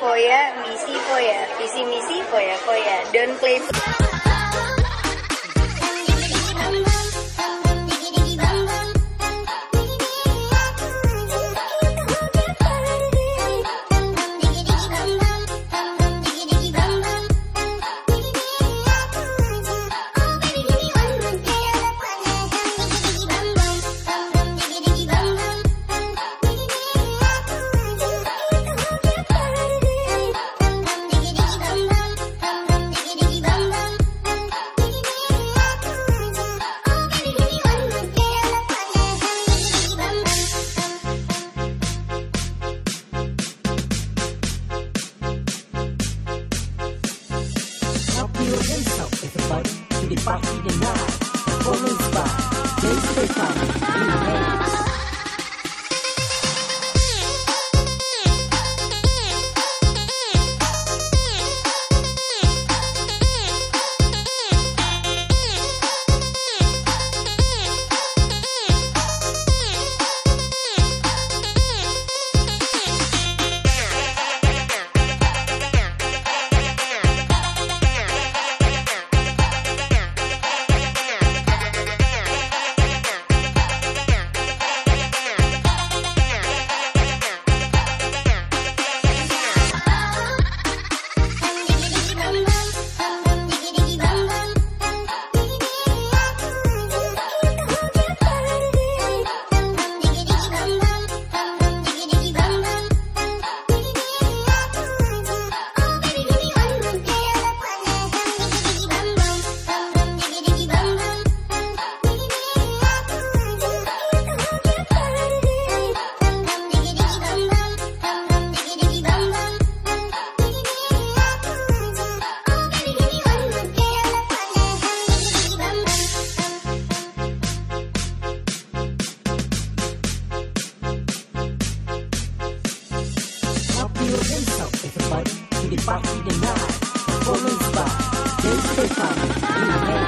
foya, misi foya, visi misi foya foya. Don't play. parti de moi. Commence pas, Your hands up, everybody, to the party tonight. Performance by Jay Stefan in the.